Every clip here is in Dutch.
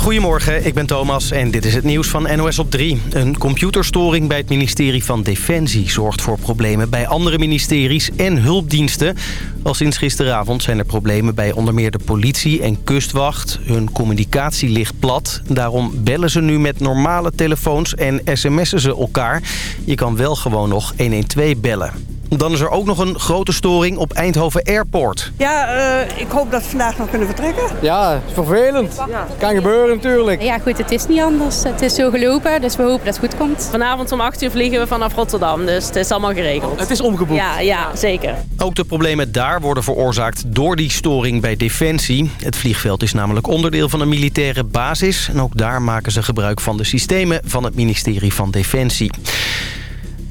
Goedemorgen, ik ben Thomas en dit is het nieuws van NOS op 3. Een computerstoring bij het ministerie van Defensie zorgt voor problemen bij andere ministeries en hulpdiensten. Al sinds gisteravond zijn er problemen bij onder meer de politie en kustwacht. Hun communicatie ligt plat. Daarom bellen ze nu met normale telefoons en sms'en ze elkaar. Je kan wel gewoon nog 112 bellen. Dan is er ook nog een grote storing op Eindhoven Airport. Ja, eh, ik hoop dat we vandaag nog kunnen vertrekken. Ja, vervelend. Kan gebeuren natuurlijk. Ja goed, het is niet anders. Het is zo gelopen, dus we hopen dat het goed komt. Vanavond om 8 uur vliegen we vanaf Rotterdam, dus het is allemaal geregeld. Het is omgeboekt. Ja, ja, zeker. Ook de problemen daar worden veroorzaakt door die storing bij Defensie. Het vliegveld is namelijk onderdeel van een militaire basis. En ook daar maken ze gebruik van de systemen van het ministerie van Defensie.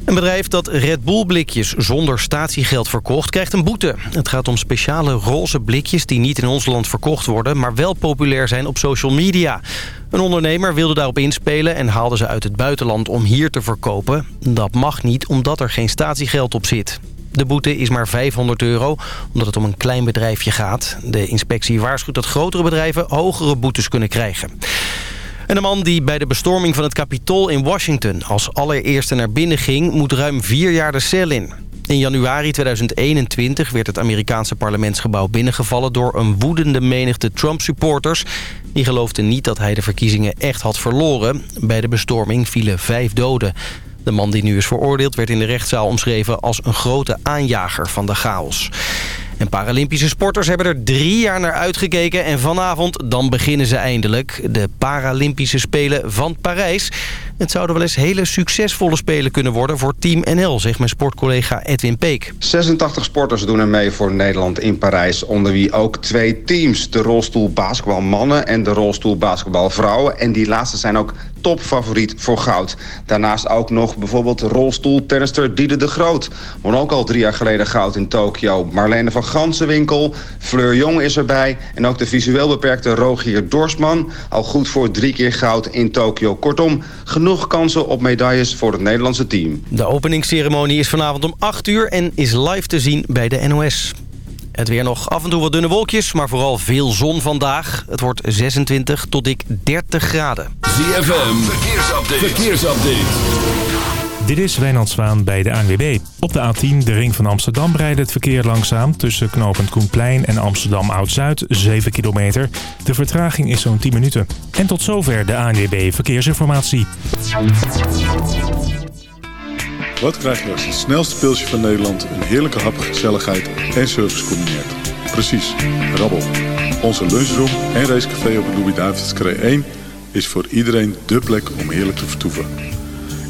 Een bedrijf dat Red Bull blikjes zonder statiegeld verkocht krijgt een boete. Het gaat om speciale roze blikjes die niet in ons land verkocht worden... maar wel populair zijn op social media. Een ondernemer wilde daarop inspelen en haalde ze uit het buitenland om hier te verkopen. Dat mag niet omdat er geen statiegeld op zit. De boete is maar 500 euro, omdat het om een klein bedrijfje gaat. De inspectie waarschuwt dat grotere bedrijven hogere boetes kunnen krijgen. En de man die bij de bestorming van het Capitool in Washington... als allereerste naar binnen ging, moet ruim vier jaar de cel in. In januari 2021 werd het Amerikaanse parlementsgebouw binnengevallen... door een woedende menigte Trump-supporters. Die geloofden niet dat hij de verkiezingen echt had verloren. Bij de bestorming vielen vijf doden. De man die nu is veroordeeld werd in de rechtszaal omschreven... als een grote aanjager van de chaos. En Paralympische sporters hebben er drie jaar naar uitgekeken. En vanavond dan beginnen ze eindelijk. De Paralympische Spelen van Parijs. Het zouden wel eens hele succesvolle spelen kunnen worden voor Team NL, zegt mijn sportcollega Edwin Peek. 86 sporters doen er mee voor Nederland in Parijs, onder wie ook twee teams. De rolstoel basketbal mannen en de rolstoel basketbal vrouwen. En die laatste zijn ook topfavoriet voor goud. Daarnaast ook nog bijvoorbeeld rolstoeltennister Diede de Groot. Won ook al drie jaar geleden goud in Tokio. Marlene van Gansenwinkel, Fleur Jong is erbij... en ook de visueel beperkte Rogier Dorsman... al goed voor drie keer goud in Tokio. Kortom, genoeg kansen op medailles voor het Nederlandse team. De openingsceremonie is vanavond om 8 uur en is live te zien bij de NOS. Het weer nog af en toe wat dunne wolkjes, maar vooral veel zon vandaag. Het wordt 26 tot dik 30 graden. ZFM, verkeersupdate. verkeersupdate. Dit is Wijnand Zwaan bij de ANWB. Op de A10, de ring van Amsterdam, rijdt het verkeer langzaam... tussen knooppunt Koenplein en Amsterdam Oud-Zuid, 7 kilometer. De vertraging is zo'n 10 minuten. En tot zover de ANWB Verkeersinformatie. Wat krijg je als het snelste pilsje van Nederland... een heerlijke hap, gezelligheid en service combineert? Precies, rabbel. Onze lunchroom en racecafé op de Louis-David's 1... is voor iedereen dé plek om heerlijk te vertoeven.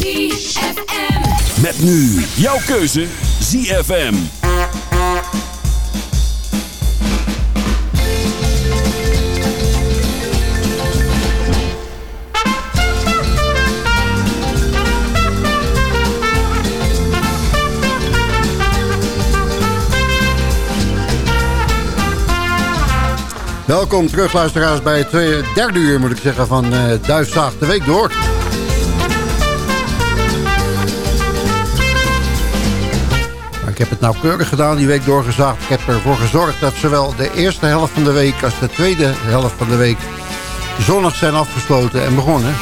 ZFM. Met nu jouw keuze ZFM. Welkom terug luisteraars bij het tweede, derde uur moet ik zeggen van uh, Duifzaag de Week door. Heb het nauwkeurig gedaan, die week doorgezaagd. Ik heb ervoor gezorgd dat zowel de eerste helft van de week als de tweede helft van de week zonnig zijn afgesloten en begonnen.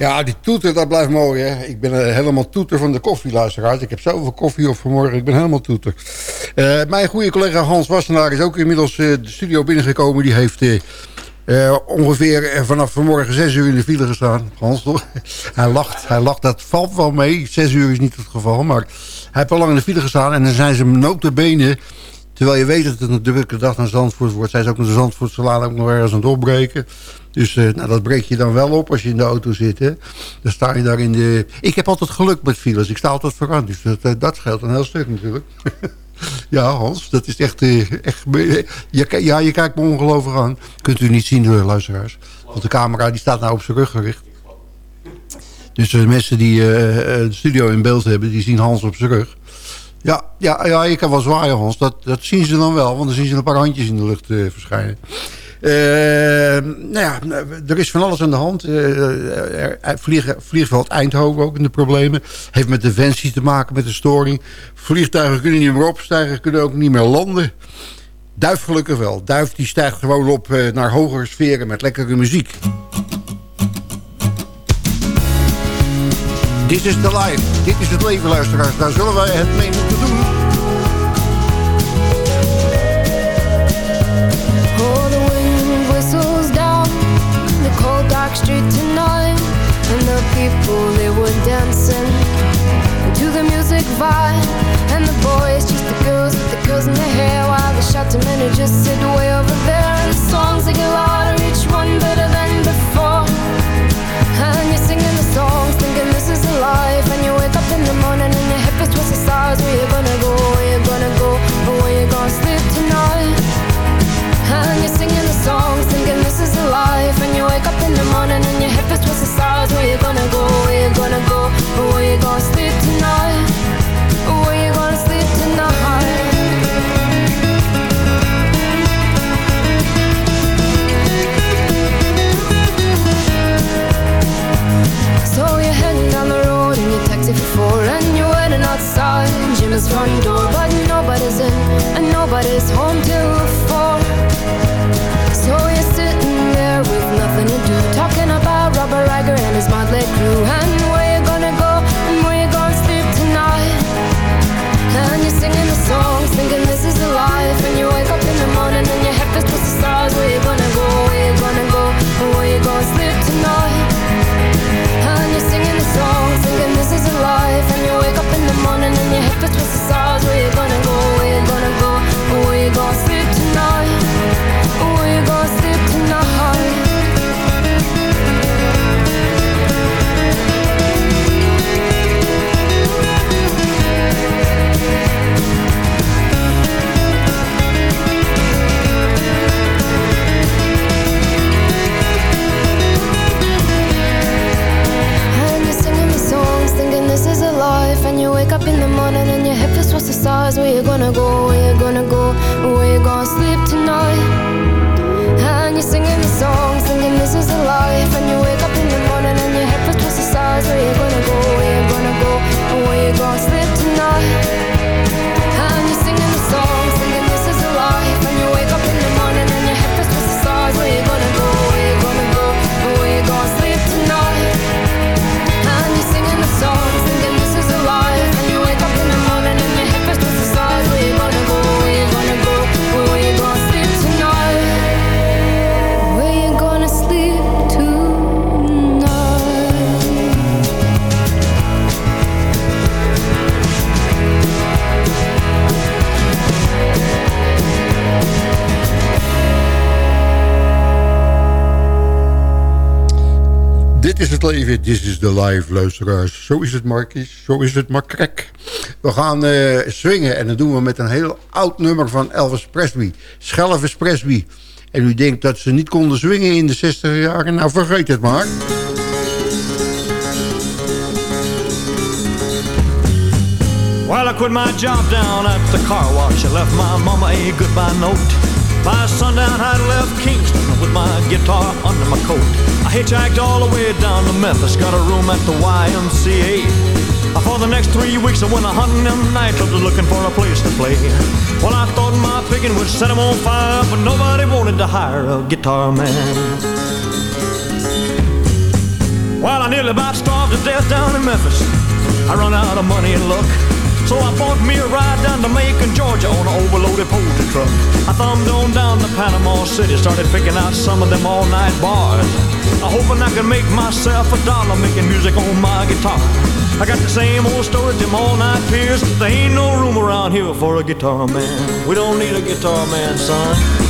Ja, die toeter, dat blijft mooi, hè. Ik ben uh, helemaal toeter van de koffieluisteraars. Ik heb zoveel koffie op vanmorgen, ik ben helemaal toeter. Uh, mijn goede collega Hans Wassenaar is ook inmiddels uh, de studio binnengekomen. Die heeft ongeveer vanaf vanmorgen zes uur in de file gestaan. Hans, toch? hij lacht, hij lacht, dat valt wel mee. Zes uur is niet het geval, maar hij heeft al lang in de file gestaan. En dan zijn ze notabene... Terwijl je weet dat het een drukke dag naar Zandvoort wordt... zijn ze ook naar de Zandvoortsalade ook nog ergens aan het opbreken. Dus uh, nou, dat breek je dan wel op als je in de auto zit. Hè? Dan sta je daar in de... Ik heb altijd geluk met files. Ik sta altijd vooraan. Dus dat, uh, dat een heel stuk natuurlijk. ja, Hans, dat is echt... Uh, echt je, ja, je kijkt me ongelooflijk aan. Kunt u niet zien, door luisteraars. Want de camera die staat nou op zijn rug gericht. Dus de mensen die de studio in beeld hebben... die zien Hans op zijn rug. Ja, ja, ja, je kan wel zwaaien, Hans. Dat, dat zien ze dan wel. Want dan zien ze een paar handjes in de lucht verschijnen. Uh, nou ja, er is van alles aan de hand. Uh, vlieg, vliegveld Eindhoven ook in de problemen. Heeft met defensie te maken, met de storing. Vliegtuigen kunnen niet meer opstijgen, kunnen ook niet meer landen. Duif gelukkig wel. Duif die stijgt gewoon op naar hogere sferen met lekkere muziek. Dit is de live. Dit is het leven, luisteraars. Daar zullen wij het mee moeten doen. Dark street tonight And the people, they were dancing To the music vibe And the boys, just the girls with the girls in their hair While the shouting men just sit way over there And the songs, they get louder, each one better than before. And you're singing the songs, thinking this is a life And you wake up in the morning Leven, dit is de live, luisteraars. Zo is het, Markies, zo is het, Makrek. We gaan eh swingen en dat doen we met een heel oud nummer van Elvis Presley. Schelvis Presley. En u denkt dat ze niet konden swingen in de 60 jaren? Nou, vergeet het maar. Well, I quit my job down at the car wash. I left my mama a goodbye note. By sundown, I'd left Kingston with my guitar under my coat. I hitchhiked all the way down to Memphis, got a room at the YMCA. For the next three weeks, I went a hunting them nightclubs looking for a place to play. Well, I thought my picking would set 'em on fire, but nobody wanted to hire a guitar man. While I nearly about starved to death down in Memphis, I run out of money and luck. So I bought me a ride down to Macon, Georgia on an overloaded poultry truck. I thumbed on down to Panama City, started picking out some of them all-night bars. I hoping I can make myself a dollar making music on my guitar. I got the same old story, them all-night peers. There ain't no room around here for a guitar man. We don't need a guitar man, son.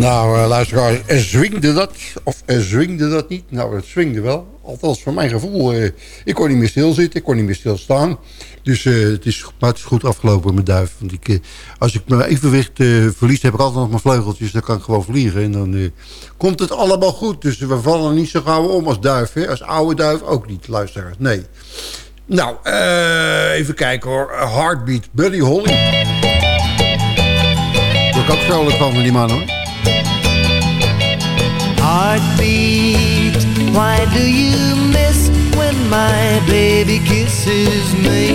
Nou, uh, luisteraar, er zwingde dat. Of er zwingde dat niet. Nou, het swingde wel. Althans, voor mijn gevoel. Uh, ik kon niet meer stilzitten. Ik kon niet meer stilstaan. Dus uh, het, is, maar het is goed afgelopen met duif. Want ik, als ik mijn evenwicht verlies, heb ik altijd nog mijn vleugeltjes. Dan kan ik gewoon vliegen. En dan komt het allemaal goed. Dus we vallen niet zo gauw om als duif. Hè? Als oude duif ook niet, luisteraars. Nee. Nou, even kijken hoor. Heartbeat, Buddy Holly. Daar word ik ook vrolijk van, van die man hoor. Heartbeat, why do you miss when my baby kisses me?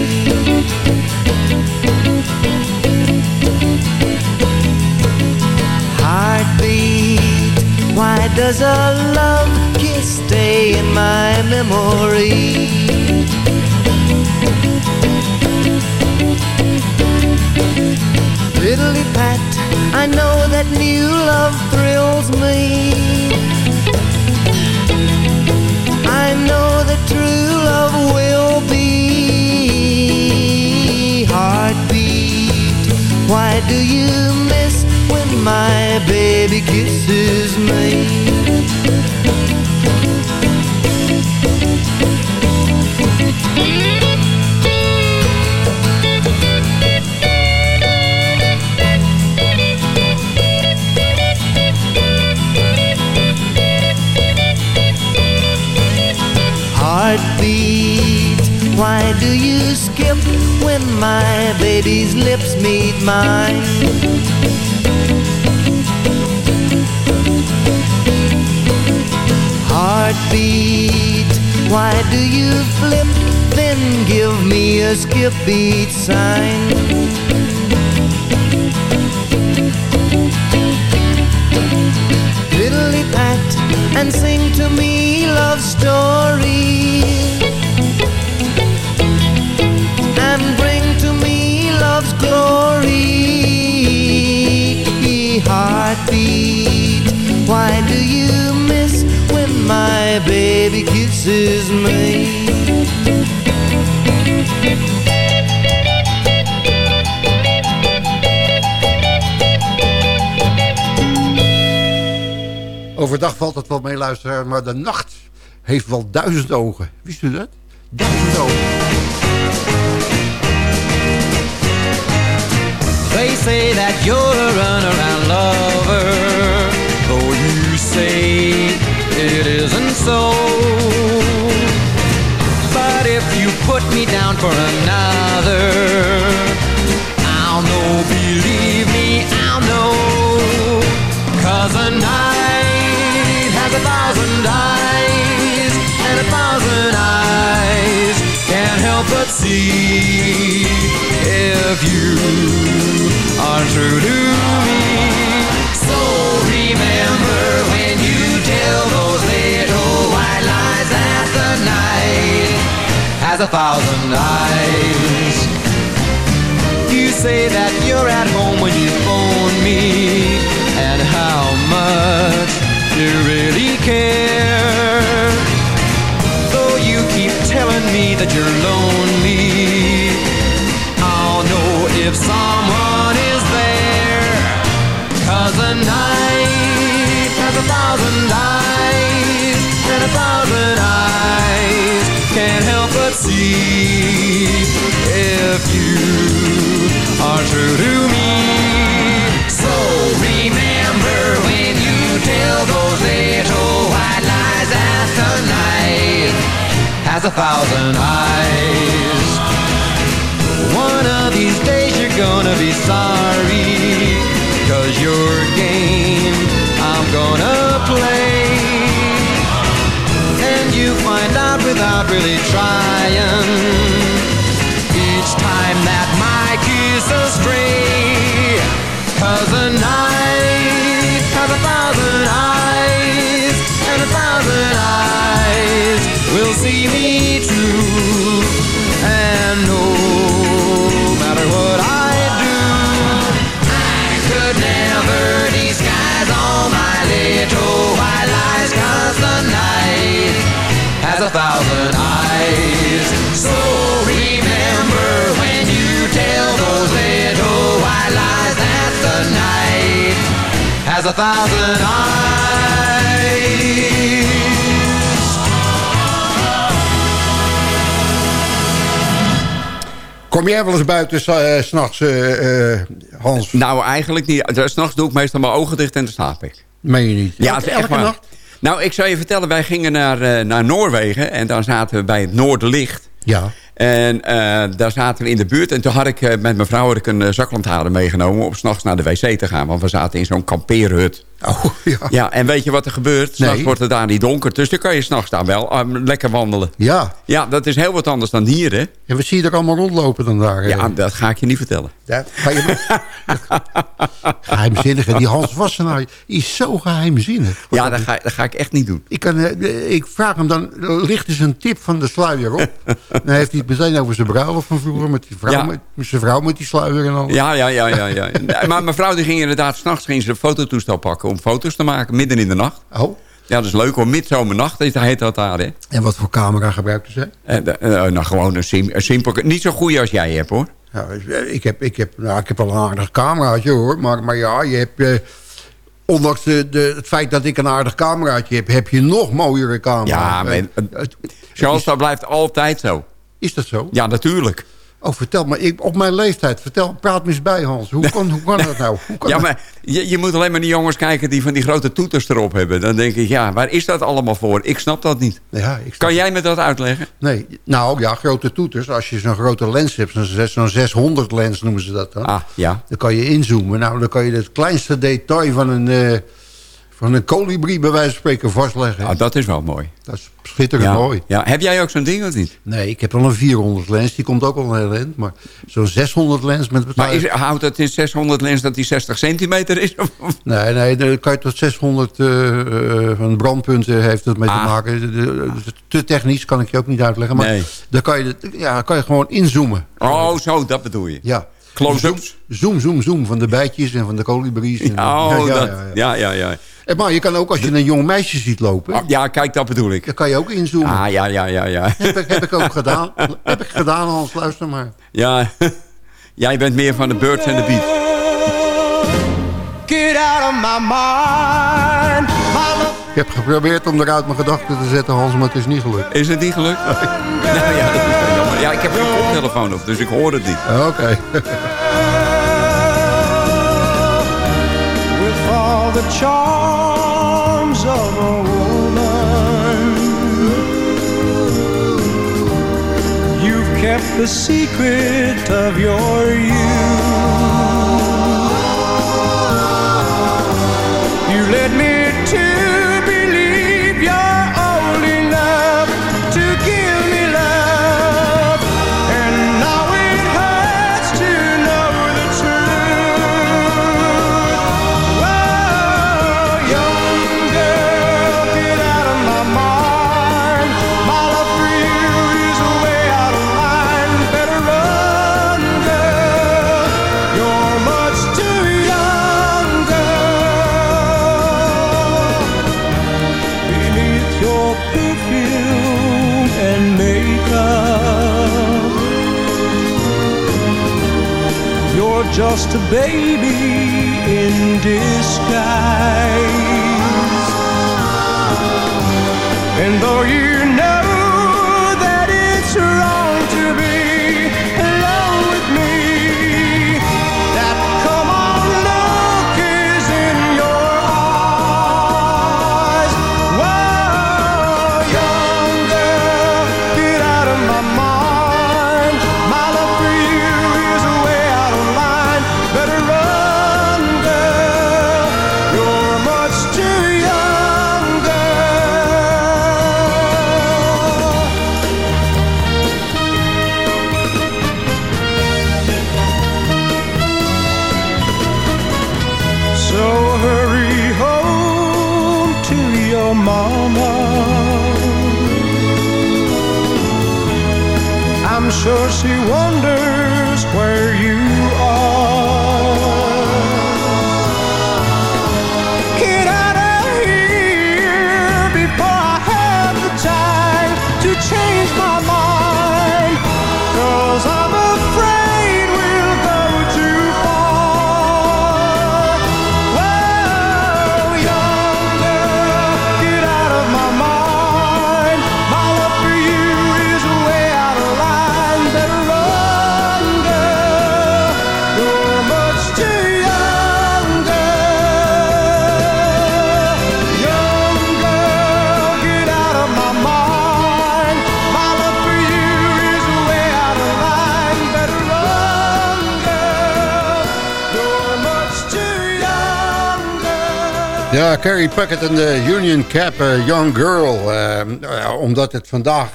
Heartbeat, why does a love kiss stay in my memory? Diddly pat, I know that new love thrills me. True love will be heartbeat. Why do you miss when my baby kisses me? Why do you skip when my baby's lips meet mine? Heartbeat, why do you flip, then give me a skip beat sign? Diddly pat and sing to me love story my baby kisses me Overdag valt het wel mee, luisteren, maar de nacht heeft wel duizend ogen. Wist u dat? Duizend ogen. They say that you're a runaround lover Though you say isn't so. But if you put me down for another I'll know, believe me, I'll know. Cause a night has a thousand eyes And a thousand eyes can't help but see If you are true to me. So remember has a thousand eyes. You say that you're at home when you phone me, and how much you really care. Though you keep telling me that you're lonely, I'll know if someone is there. Cause the night has a thousand eyes, and a thousand eyes can't help but see if you are true to me. So remember when you tell those little white lies that the night has a thousand eyes. One of these days you're gonna be sorry, cause your game I'm gonna play. You find out without really trying, each time that my kiss astray. Cause the night has a thousand eyes. Kom jij wel eens buiten eh, s s'nachts, eh, eh, Hans? Nou, eigenlijk niet. S'nachts doe ik meestal mijn ogen dicht en dan slaap ik. Meen je niet? Ja, Elke- nacht? Nou, ik zou je vertellen, wij gingen naar, eh, naar Noorwegen... en dan zaten we bij het Noorderlicht. Ja. En eh, daar zaten we in de buurt. En toen had ik eh, met mijn vrouw had ik een uh, zaklantaarn meegenomen... om s'nachts naar de wc te gaan. Want we zaten in zo'n kampeerhut. Oh, ja. Ja, en weet je wat er gebeurt? S'nachts Nee. wordt het daar niet donker. Dus dan kan je s'nachts daar wel eh, lekker wandelen. Ja. Ja, dat is heel wat anders dan hier, hè? En wat zie je er allemaal rondlopen dan daar? eh? Ja, dat ga ik je niet vertellen. Ja, ga je geheimzinnig. Die Hans Wassenaar is zo geheimzinnig. Ja, dat ga, dat ga ik echt niet doen. Ik, kan, eh, ik vraag hem dan, ligt dus een tip van de sluier op. dan heeft hij het meteen over zijn bruiloft van vroeger... met, die vrouw, Ja. met, met zijn vrouw met die sluier en al. Ja, ja, ja, ja. ja. Maar mijn vrouw die ging inderdaad s'nachts een fototoestel pakken... om foto's te maken, midden in de nacht. Oh. Ja, dat is leuk hoor. Midzomernacht heet heet dat daar, hè? En wat voor camera gebruikte zij? Eh, eh, nou, gewoon een, sim, een simpel... Niet zo goeie als jij hebt, hoor. Ja, ik, heb, ik, heb, nou, ik heb wel een aardig cameraatje hoor. Maar, maar ja, je hebt... eh, ondanks de, de, het feit dat ik een aardig cameraatje heb... heb je nog mooiere camera. Ja, maar, Eh, eh, Charles, dat blijft altijd zo. Is dat zo? Ja, natuurlijk. Oh, vertel me. Ik, op mijn leeftijd. Vertel, praat me eens bij, Hans. Hoe kan, hoe kan dat nou? Hoe kan Ja, dat? maar je, je moet alleen maar die jongens kijken die van die grote toeters erop hebben. Dan denk ik, ja, waar is dat allemaal voor? Ik snap dat niet. Ja, ik Kan jij me dat uitleggen? Nee, nou ja, grote toeters. Als je zo'n grote lens hebt, zo'n 600 lens noemen ze dat dan. Ah, ja. Dan kan je inzoomen. Nou, dan kan je het kleinste detail van een, eh, van een kolibrie bij wijze van spreken vastleggen. Ah, dat is wel mooi. Dat is schitterend Ja. mooi. Ja. Heb jij ook zo'n ding of niet? Nee, ik heb wel een 400 lens. Die komt ook al een heel eind. Maar zo'n 600 lens met... Maar is, houdt het in 600 lens dat die 60 centimeter is? Of- Nee, nee, daar kan je tot 600 eh, eh, van brandpunten heeft het mee te Ah. maken. De- de- te technisch kan ik je ook niet uitleggen. Maar Nee. dan kan je, ja, kan je gewoon inzoomen. Oh, zo, dat bedoel je. Ja. Close-ups? Zoom, zoom, zoom. Van de bijtjes en van de kolibries. En, Oh, dat, ja, ja, ja. Maar je kan ook als je een jong meisje ziet lopen... Oh, ja, kijk, dat bedoel ik. dan kan je ook inzoomen. Ah, ja, ja, ja, ja. Heb, ik, heb ik ook gedaan. Heb ik gedaan, Hans. Luister maar. Ja, jij bent meer van de birds en de beat. Get out of my mind. Ik heb geprobeerd om eruit mijn gedachten te zetten, Hans, maar het is niet gelukt. Is het niet gelukt? Nou ja, dat is wel jammer. Ja, ik heb geen koptelefoon op, dus ik hoor het niet. Oké. the charms of a woman. You've kept the secret of your youth. You led me baby Ja, Carrie Packet en de Union Cap, eh, Young Girl. Eh, eh, omdat het vandaag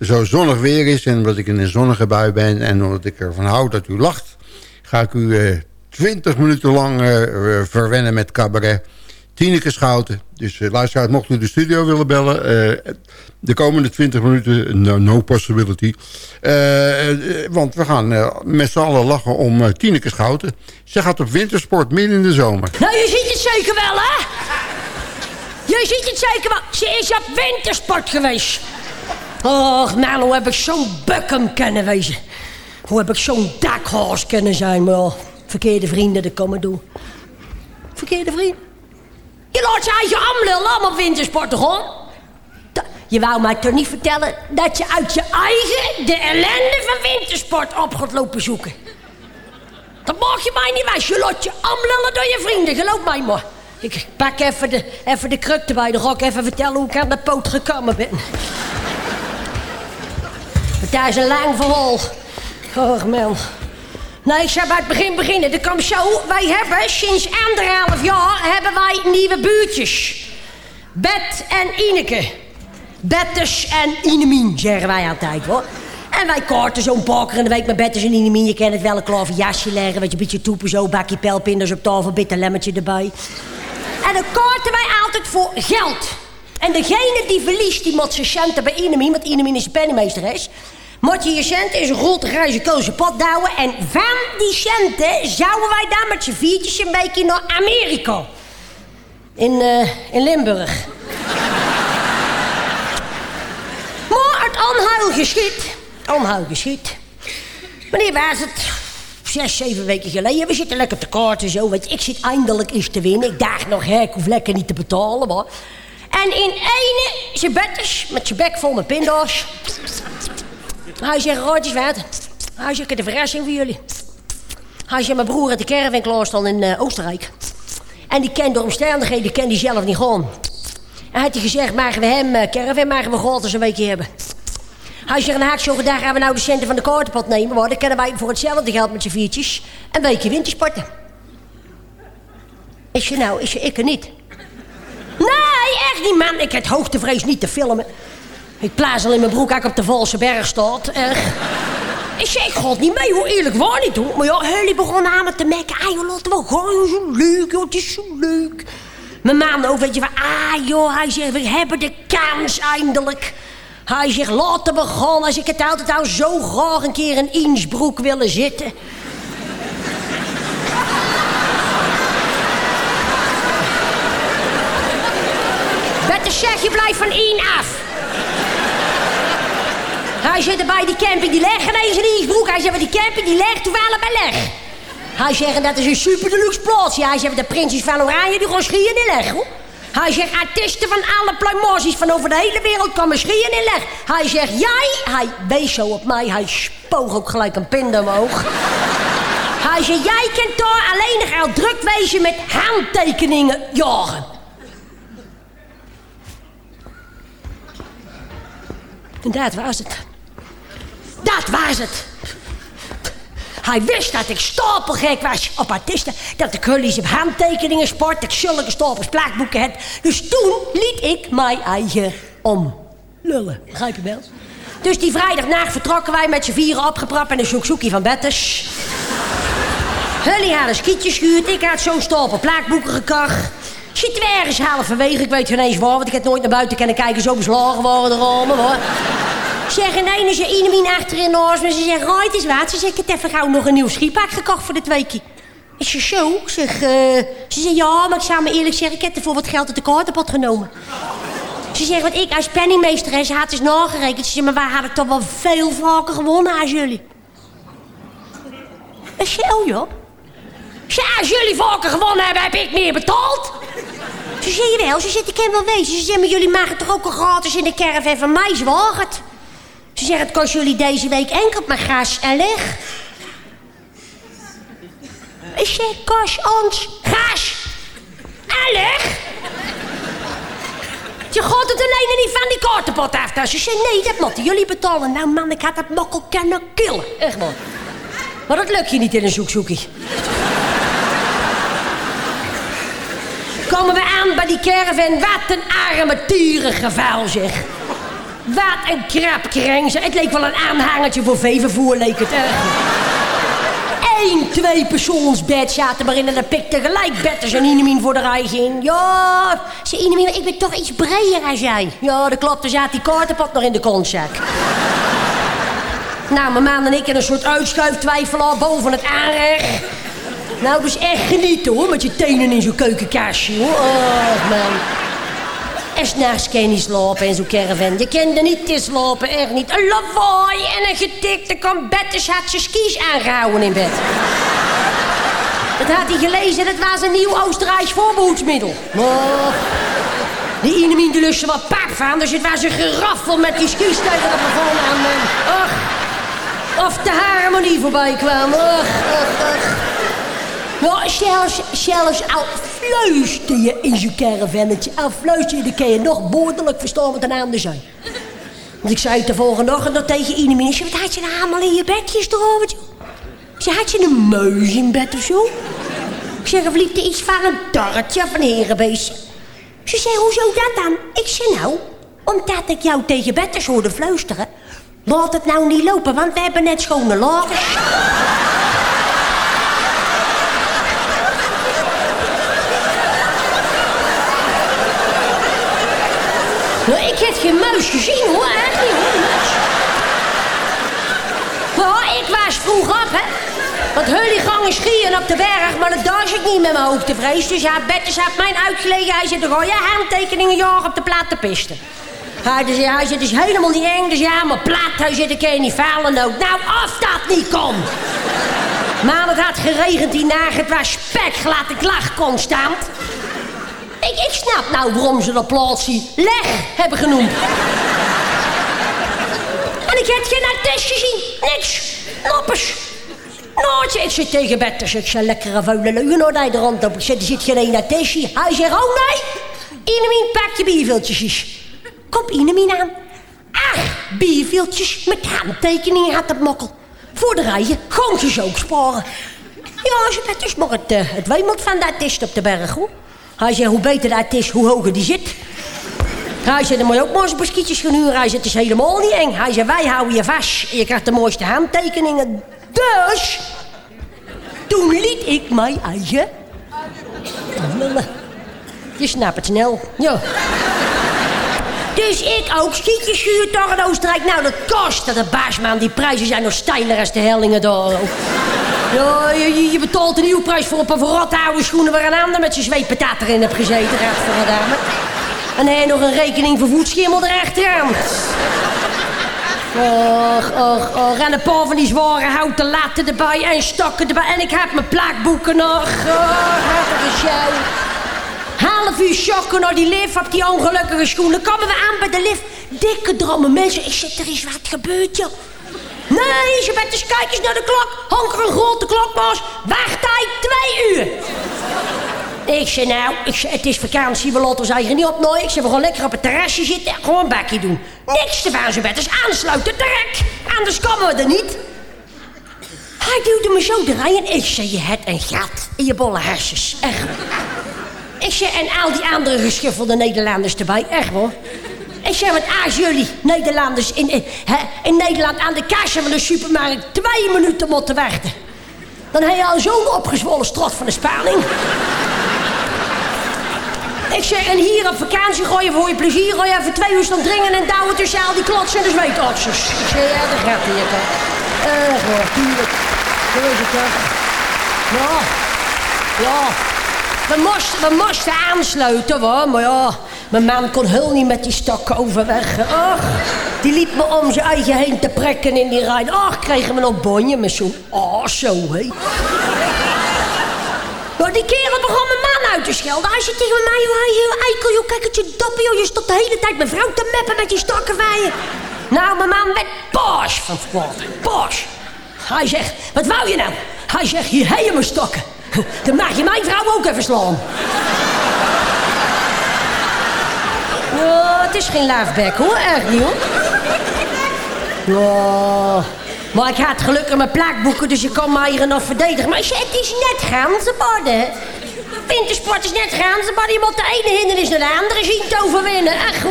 zo zonnig weer is en omdat ik in een zonnige bui ben... en omdat ik ervan hou dat u lacht... ga ik u 20 minuten lang verwennen met cabaret. Tineke Schouten. Dus uh, luisteraars, mocht u de studio willen bellen... eh, de komende 20 minuten, no, possibility. Eh, eh, want we gaan eh, met z'n allen lachen om Tineke Schouten. Ze gaat op wintersport midden in de zomer. Nou, je ziet het zeker wel, hè? Je ziet het zeker wel. Ze is op wintersport geweest. Och, nou, hoe heb ik zo'n bukkem kunnen wezen. Hoe heb ik zo'n dakhorst kunnen zijn. Maar ja, verkeerde vrienden, dat maar doen. Verkeerde vrienden? Je laat je uit je amlul allemaal wintersporten. Da- Je wou mij toch niet vertellen dat je uit je eigen de ellende van wintersport op gaat lopen zoeken? Dat mag je mij niet wijs. Je laat je amlullen door je vrienden, geloof mij maar. Ik pak even de, even de kruk erbij. Dan ga ik even vertellen hoe ik aan de poot gekomen ben. Daar is een lang verhaal. Och man. Nee, ik zou bij het begin beginnen. Dat komt zo. Wij hebben sinds anderhalf jaar hebben wij nieuwe buurtjes. Bet en Ineke. Bettes en Inemien, zeggen wij altijd hoor. En wij kaarten zo'n paar keer in de week met Bettes en Inemien. Je kent het wel, een klaver jasje leggen, weet je, een beetje toepen zo, bakje pijlpinders op tafel, bitter lemmetje erbij. En dan kaarten wij altijd voor geld. En degene die verliest, die moet zijn centen bij Inemien, want Inemien is de penningmeesteres. Moet je je in zo'n grote grijze kozen pot. En van die centen zouden wij dan met z'n viertjes een beetje naar Amerika. In, eh, in Limburg. Maar het onheil geschiet. Onheil geschiet. Wanneer was het? Zes, zeven weken geleden. We zitten lekker te kaarten zo. Weet ik zit eindelijk eens te winnen. Ik dacht nog, hè, ik hoef lekker niet te betalen. Maar. En in ene, zijn betters met zijn bek vol met pinda's. Hij zegt, Roodjes wat? Hij zegt, ik heb een verrassing voor jullie. Hij zegt, mijn broer had de caravan in eh, Oostenrijk. En die kent door omstandigheden, kent die zelf niet gewoon. En had hij gezegd, mogen we hem uh, caravan, mogen we gratis een weekje hebben. Hij zegt, ik zo gedacht, gaan we nou de centen van de kaartenpot nemen. Maar dan kunnen wij voor hetzelfde geld met z'n viertjes een weekje wintersporten. Is je nou, is je ik er niet? Nee, echt niet, man. Ik heb hoogtevrees niet te filmen. Ik plaats al in mijn broek ik op de Valse berg staat. Ik zeg, ik ga het niet mee, hoe eerlijk waar niet hoor. Maar ja, jullie begonnen aan me te mekken. Ah joh, laten we gaan, zo leuk, joh, het is zo leuk. Mijn man ook, weet je van, ah joh, hij zegt, we hebben de kans eindelijk. Hij zegt, laten we gaan. Als ik het altijd al zo graag een keer in Innsbruck willen zitten. Beter zeg, je blijft van één af. Hij zit bij die camping, die legt ineens in Innsbruck. Hij zegt, maar die camping die legt toevallig bij leg. Hij zegt, dat is een super deluxe plaats. Hij zegt, de prinsjes van Oranje, die gaan skiën in leg, hoor. Hij zegt, artiesten van alle pluimosies van over de hele wereld komen skiën in leg. Hij zegt, jij, hij wees zo op mij, hij spoog ook gelijk een pinde omhoog. Hij zegt, jij kent daar alleen nog al druk wezen met handtekeningen jagen. En dat was het. Dat was het. Hij wist dat ik stapelgek was op artiesten. Dat ik hullies op handtekeningen sport. Dat ik zulke stapels plaatboeken heb. Dus toen liet ik mij eigen om. Lullen, begrijp je wel? Dus die vrijdagnacht vertrokken wij met z'n vieren opgeprapt en een zoekzoekie van Bettes. Hully had een skietje schuurd. Ik had zo'n stapel plaatboeken gekocht. Zitten we ergens halverwege, ik weet geen eens waar, want ik heb nooit naar buiten kunnen kijken, zo beslagen waren de ramen, hoor. Zeggen, nee, dan zei Inemien achterin naast me. Ze zegt, right is wat. Ze zegt, ik heb even gauw nog een nieuw schiepak gekocht voor dit weekje. Ik zeg, zo? Ik zeg, eh, Ze zegt, ja, maar ik zou me eerlijk zeggen, ik heb ervoor wat geld uit de kaartenpot genomen. Ze zegt, want ik als penningmeesteres had eens nagerekend. Ze zegt, maar wij hadden toch wel veel vaker gewonnen als jullie. Ik zeg, oh. Ze als jullie vaker gewonnen hebben, heb ik meer betaald. Ze je wel, ze zegt, ik kan wel wezen. Ze zegt, maar jullie maken toch ook al gratis in de caravan van mij zwaard. Ze zeggen, het kost jullie deze week enkel maar gas en leg. Ik zeg, kost ons gas en. Je gaat het alleen niet van die kaartenpot af. Ze zei, nee, dat moeten jullie betalen. Nou man, ik had dat mokkel kunnen killen. Echt man. Maar dat lukt je niet in een zoekzoekie. Komen we aan bij die caravan. Wat een armetierig vuil zeg. Wat een krapkreng. zeg. Het leek wel een aanhangertje voor veevervoer, leek het echt. Eén, twee persoonsbed zaten maar in en dan pikte gelijk betters en Inemien voor de rij ging. Ja, ze Inemien, ik ben toch iets breder als jij. Ja, dat klopt, er zat die kaartenpot nog in de kontzak. nou, mijn man en ik in een soort uitschuiftwijfelaar boven het aanrecht. Nou, dus echt genieten hoor, met je tenen in zo'n keukenkastje hoor. Oh, man. En s'nachts kan je niet in zo'n caravan. Je kende niet te slapen, echt niet. Een lawaai en een getikte kan had zijn skis aangehouden in bed. Dat had hij gelezen, dat was een nieuw Oostenrijks voorbehoedsmiddel. Die Inemien de lust er wat pap van, dus het was een geraffel met die skis tegen het plafond aan. Och, of de harmonie voorbij kwam. Och, och, och. Nou, zelfs, zelfs al fluister je in zo'n caravannetje, al fluister je, dan kan je nog woordelijk verstaan wat een ander zijn. Want ik zei het de volgende ochtend nog tegen zei, wat had je nou allemaal in je bedjes erover? Zei, had je een muis in bed of zo? Ik zeg, of liep er iets van een darretje of een herenbeestje? Ze zei, hoezo dat dan? Ik zei, nou, omdat ik jou tegen bedders hoorde fluisteren. Laat het nou niet lopen, want we hebben net schone lakens. Heb geen muis gezien hoor, niet muis. Ik was vroeg op, hè. Want jullie gangen skiën op de berg, maar dat dacht ik niet met mijn hoogtevrees. Dus ja, Bettes had mijn uitgelegen. Hij zit er gewoon je handtekeningen jagen op de platte piste. Hij, dus, hij zit dus helemaal niet eng, dus ja, maar plat, hij zit ik kan niet falen ook. Nou, of dat niet kon. Maar het had geregend die nacht, het was spekglad, ik lag constant. Ik, snap nou waarom ze dat plaatsje leg hebben genoemd. en ik heb geen attest gezien. Niks. Noppes. Nou, ik zit tegen bed, dus ik zei lekkere vuile leugen naar de rand er zit geen attestje. Hij zegt, oh nee. Inemien, pak je bierviltjes. Kom Inemien aan. Ach, bierviltjes met handtekeningen had het mokkel. Voor de rijen, gewoon ze ook sparen. Ja, ze bent dus maar het, uh, van dat test op de berg, hoor. Hij zei, hoe beter dat is, hoe hoger die zit. Hij zei, dan moet je ook eens beskietjes gaan huren. Hij zei, het is helemaal niet eng. Hij zei, wij houden je vast. Je krijgt de mooiste handtekeningen. Dus, toen liet ik mij eigen... Je snapt het snel, ja. Dus ik ook skietjes gehuurd door in Oostenrijk. Nou, dat kostte de baasman. Die prijzen zijn nog steiler als de hellingen door. Ja, je, betaalt een nieuw prijs voor een verrotte oude schoenen... waar een ander met zijn zweetpatat erin heeft gezeten, dame. En hij nog een rekening voor voetschimmel erachteraan. Och, och, och. En een paar van die zware houten latten erbij en stokken erbij. En ik heb mijn plaatboeken nog. Is jou. Half uur shocken naar die lift op die ongelukkige schoenen. Komen we aan bij de lift. Dikke dromme mensen. Ik zeg, er is wat gebeurd, joh. Nee, ze bent eens naar de klok. Hangt er een grote klokmaas. Wachttijd twee uur. Ik zei nou, ik het is vakantie, we laten ons eigen niet op nooit. Ik zei, we gaan lekker op het terrasje zitten en gewoon een bakje doen. Niks te van, ze bent eens aansluiten, trek. Anders komen we er niet. Hij duwde me zo erin en ik zei, je hebt een gat in je bolle hersens. Echt. Ik zei, en al die andere geschiffelde Nederlanders erbij, echt hoor. Ik zei, wat als jullie Nederlanders in, in, hè, in Nederland aan de kassa van de supermarkt twee minuten moeten wachten. Dan heb je al zo'n opgezwollen strot van de spanning. Ik zeg, en hier op vakantie gooi je voor je plezier, gooi je even twee uur staan dringen en douwen tussen al die klotsen en de zweetoksers. Ik zeg, ja, dat gaat hier toch. Echt hoor, tuurlijk. Zo is het toch. Ja, ja. We moesten, we moesten aansluiten hoor, maar ja, mijn man kon heel niet met die stokken overweg. Ach, die liep me om zijn eigen heen te prekken in die rij. Ach, kregen we nog bonje met zo'n... Oh, zo hé. Maar die kerel begon mijn man uit te schelden. Hij zei tegen mij, joh, joh, eikel, joh, kijk het je dopje, joh. Je stond de hele tijd mijn vrouw te meppen met die je. Nou, mijn man werd boos van kwaad. Boos. Hij zegt, wat wou je nou? Hij zegt, hier je mijn stokken. Dan mag je mijn vrouw ook even slaan. Oh, het is geen laafbek hoor, echt niet hoor. Oh, maar ik had gelukkig mijn plaatboeken, dus je kan mij hier nog verdedigen. Maar het is net ganzenborden. Wintersport is net ganzenborden. Je moet de ene hindernis naar de andere zien te overwinnen. Echt.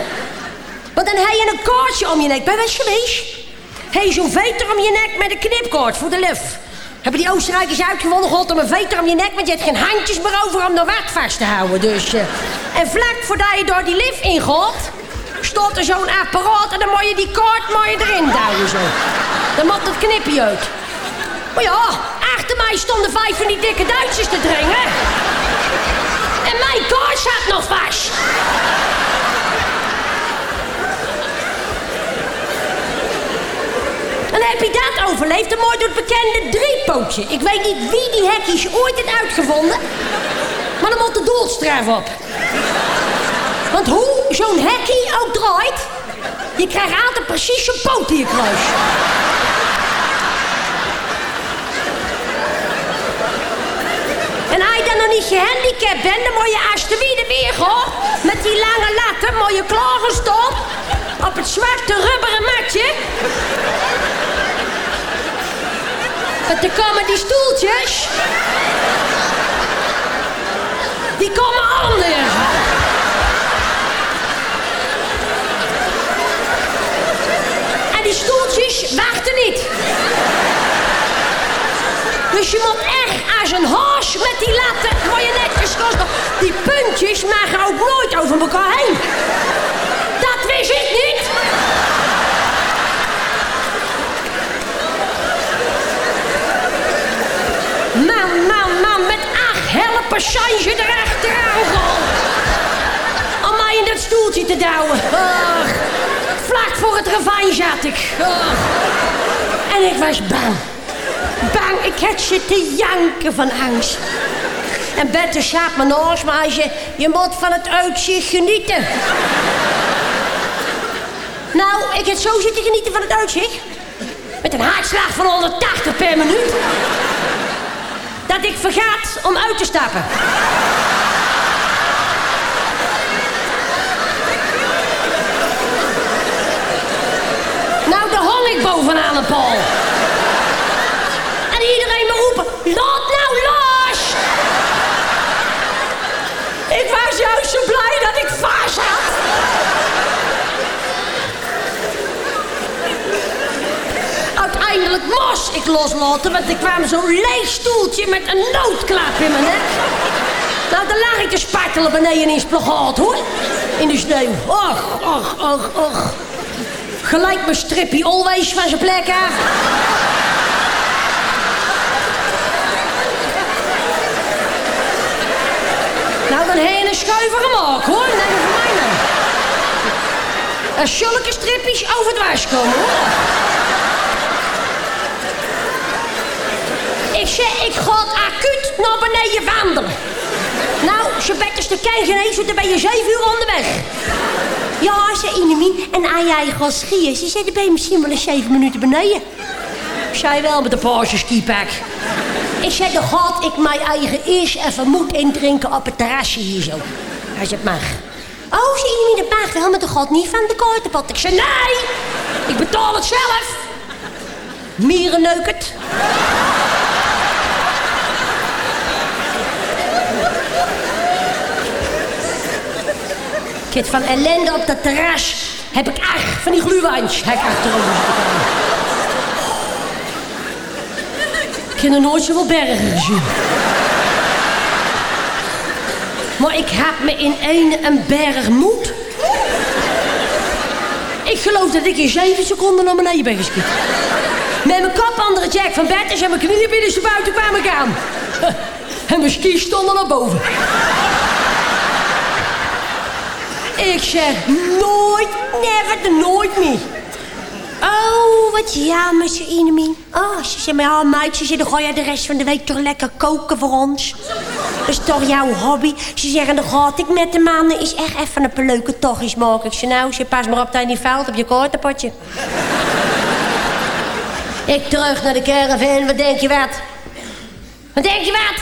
Want dan heb je een koordje om je nek. Ben je geweest? Heb je zo'n veter om je nek met een knipkoord voor de luf. Hebben die Oostenrijkers uitgevonden, god om een veter om je nek, want je hebt geen handjes meer over om de wacht vast te houden. Dus, eh, en vlak voordat je door die lift ingaat, stond er zo'n apparaat en dan moet je die kaart erin duwen zo. Dan moet het knipje uit. Maar ja, achter mij stonden vijf van die dikke Duitsers te dringen. En mijn kaart zat nog vast. En dan heb je dat overleefd, mooi door het bekende driepootje. Ik weet niet wie die hekjes ooit heeft uitgevonden. Maar dan moet de doelstraf op. Want hoe zo'n hekkie ook draait... je krijgt altijd precies zo'n poot in je. En als je dan nog niet gehandicapt bent... dan moet je als de wie de weer gaat... met die lange latten moet je klaargestopt... op het zwarte rubberen matje... Want er komen die stoeltjes. Die komen anders. En die stoeltjes wachten niet. Dus je moet echt als een haas met die latten, netjes kosten. Die puntjes maken ook nooit over elkaar heen. Dat wist ik niet. Man, man, man, met ze erachteraan gehaald. Om mij in dat stoeltje te douwen. Ach, vlak voor het ravijn zat ik. En ik was bang. Bang, ik had ze te janken van angst. En Bette me. Hij zei, je moet van het uitzicht genieten. nou, ik heb zo zitten genieten van het uitzicht. Met een hartslag van 180 per minuut dat ik vergaat om uit te stappen. Nou, daar hang ik bovenaan een paal. Moest ik loslaten, want er kwam zo'n leeg stoeltje met een noodklap in mijn nek. Nou, dan lag ik te spartelen beneden in spagaat, hoor. In de sneeuw. Och, och, och, och. Gelijk mijn strippie always van zijn plek af. Nou, dan heen een schuiver ook, hoor. Nee, van mij nou. En zulke stripjes overdwars komen, hoor. Zeg, ga acuut naar beneden wandelen. Nou, ze bent is de kei genezen, dan ben je zeven uur onderweg. Ja, zei Inemien, en als jij gaat skiën, ze zei, dan ben misschien wel eens zeven minuten beneden. Zij wel met de Porsche skipak. Ik zei, dan ga ik mijn eigen eerst even moed indrinken op het terrasje hier zo. Als het mag. Oh, zei Inemien, dat mag wel, maar gaat niet van de kaartenpot. Ik zei, nee, ik betaal het zelf. Mierenneukert. Van ellende op dat terras heb ik echt van die gluwijns. Heb ik achterover. Ik heb nog nooit zoveel bergen gezien. Maar ik heb me in één een berg moed. Ik geloof dat ik in zeven seconden naar beneden ben geskiet. Met mijn kop onder het jack van bed en mijn knieën binnen buiten kwam ik aan. En mijn skis stonden naar boven. Ik zeg nooit, never, nooit meer. Oh, wat jammer, ze Inemien. Oh, ze zei, ja, meid, ze dan ga jij de rest van de week toch lekker koken voor ons. Dat is toch jouw hobby? Ze zeggen, dan ga ik met de mannen is echt even een paar leuke tochtjes maken. Ik zei, nou, ze pas maar op dat je niet op je kaartenpotje. ik terug naar de caravan, wat denk je wat? Wat denk je wat?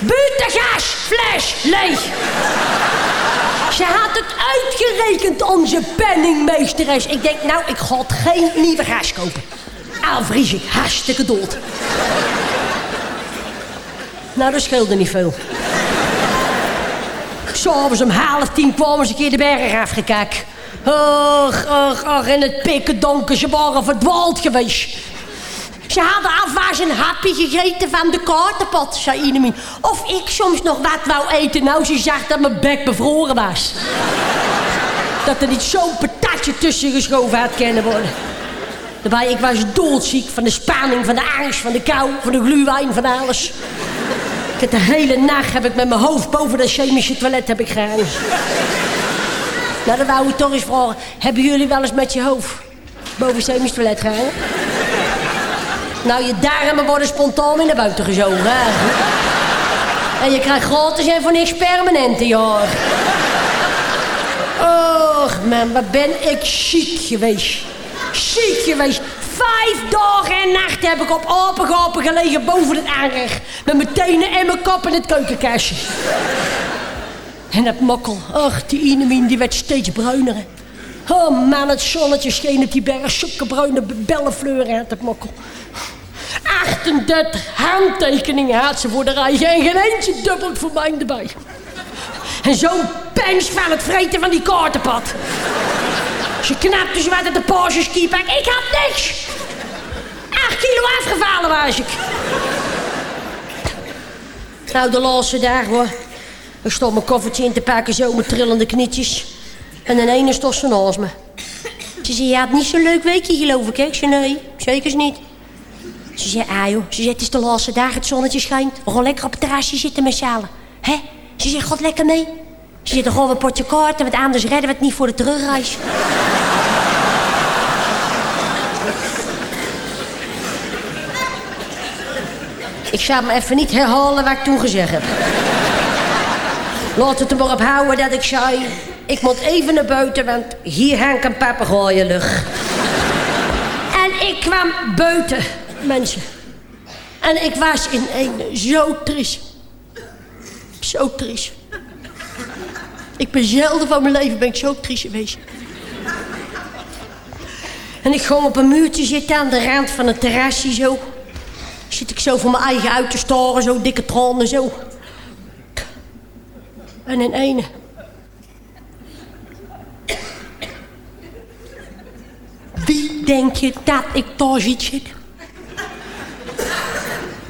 Butengas, fles, leeg. Ze had het uitgerekend, onze penningmeesteres. Ik denk, nou, ik ga geen nieuwe gas kopen. Al vries ik hartstikke dood. nou, dat scheelde niet veel. S'avonds om half tien kwamen ze een keer de berg afgekeken. Och, och, och, in het pikken donker, ze waren verdwaald geweest. Ze hadden alvast een hapje gegeten van de kaartenpot, zei Inemien. Of ik soms nog wat wou eten, nou ze zag dat mijn bek bevroren was. dat er niet zo'n patatje tussen geschoven had kunnen worden. Daarbij, ik was doodziek van de spanning, van de angst, van de kou, van de gluwijn, van alles. De hele nacht heb ik met mijn hoofd boven dat chemische toilet heb ik gehangen. nou, dan wou ik toch eens vragen. Hebben jullie wel eens met je hoofd boven het chemisch toilet gehangen? Nou, je darmen worden spontaan in de buiten gezogen. En je krijgt gratis en voor niks permanente, joh. Och, man, wat ben ik ziek geweest. Ziek geweest. Vijf dagen en nachten heb ik op apengapen gelegen boven het aanrecht. Met mijn tenen en mijn kop in het keukenkastje. En dat mokkel, ach, die Inemien, die werd steeds bruiner. Oh man, het zonnetje scheen op die berg. Zulke bruine bellenfleuren het mokkel. 38 handtekeningen had ze voor de rij. En geen eentje dubbelt voor mij erbij. En zo'n pens van het vreten van die kaartenpad. Ze knapte ze wat uit de Porsche skipak. Ik had niks. 8 kilo afgevallen was ik. Nou, de laatste dag hoor. Ik stond mijn koffertje in te pakken, zo met trillende knietjes. En een ene stond ze naast me. Ze zei, je had niet zo'n leuk weekje geloof ik, hè? Ik zei, nee, zeker niet. Ze zei, ah joh, ze zei, het is de laatste dag, het zonnetje schijnt. We gaan lekker op het terrasje zitten met z'n. Hè? Ze zei, god lekker mee. Ze zei, dan we een potje kaarten, want anders redden we het niet voor de terugreis. Ik zou me even niet herhalen wat ik toen gezegd heb. Laat het er maar op houden dat ik zei... Ik moet even naar buiten, want hier hangt een papegaaienlucht. en ik kwam buiten, mensen. En ik was in een zo triest. Zo triest. Ik ben zelden van mijn leven ben ik zo triest geweest. En ik gewoon op een muurtje zitten aan de rand van een terrasje zo. Zit ik zo voor mijn eigen uit te staren, zo dikke tranen zo. En in ene. Wie denk je dat ik daar ziet zitten?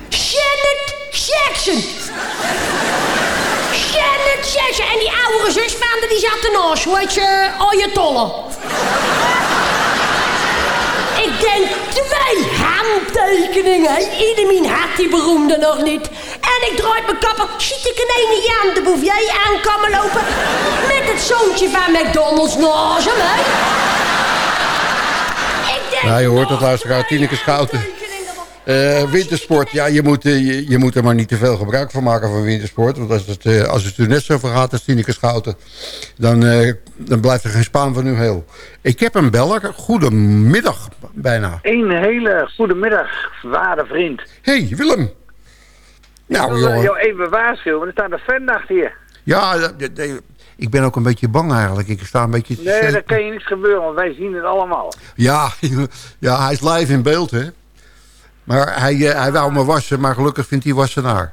Janet Jackson! Janet Jackson! En die oude zus van die zat ernaast, weet je, Ayatollah. Ik denk twee handtekeningen. Iedereen had die beroemde nog niet. En ik draai mijn kapper, schiet ik in een Jan de Bouvier aan komen lopen. Met het zoontje van McDonald's naast hem, hè. Ik denk, je hoort het luisteraar, Tineke Schouten. Eh, wintersport, ja, je moet, eh, je, je moet er maar niet te veel gebruik van maken van wintersport. Want als het, eh, als het er net zo voor gaat als Tineke Schouten... Dan, dan blijft er geen spaan van u heel. Ik heb een beller. Goedemiddag, bijna. Een hele goede middag, waarde vriend. hey, Willem. Nou, ik wil jou even waarschuwen, want er staat een fan achter je. Ja, ik ben ook een beetje bang eigenlijk. Ik sta een beetje... Nee, dat kan je niets gebeuren, want wij zien het allemaal. Ja, ja, hij is live in beeld, hè. Maar hij, eh, hij wou me wassen, maar gelukkig vindt hij wassenaar.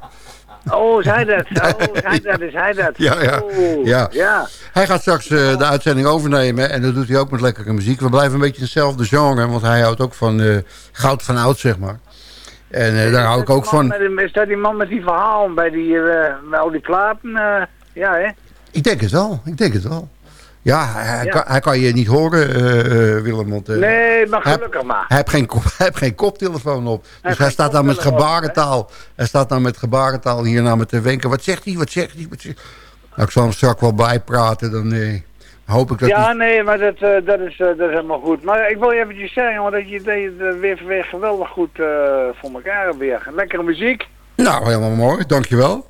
Oh, is hij dat? Oh, is hij dat? Is hij dat? Ja, ja. Oh, Ja. ja. Hij gaat straks eh, de uitzending overnemen en dat doet hij ook met lekkere muziek. We blijven een beetje in hetzelfde genre, want hij houdt ook van eh, goud van oud, zeg maar. En daar hou ik ook van. met- Is dat die man met die verhalen bij die, met al die platen? ja, hè? Ik denk het wel, ik denk het wel. Ja, hij, Ja. Kan, hij kan je niet horen, eh, Willem. Want, eh, Nee, maar hij- gelukkig maar. Hij heeft geen, hij heeft geen koptelefoon op. Dus hij staat dan met op, gebarentaal. Hij staat dan met gebarentaal hier naar me te wenken. Wat zegt hij? Wat zegt hij? Wat zegt... Nou, ik zal hem straks wel bijpraten. Dan hoop ik dat Ja, nee, maar dat, dat, is, dat is helemaal goed. Maar ik wil je eventjes zeggen, jongen, dat je, het weer, weer geweldig goed voor elkaar weer. Lekkere muziek. Nou, helemaal mooi. Dankjewel.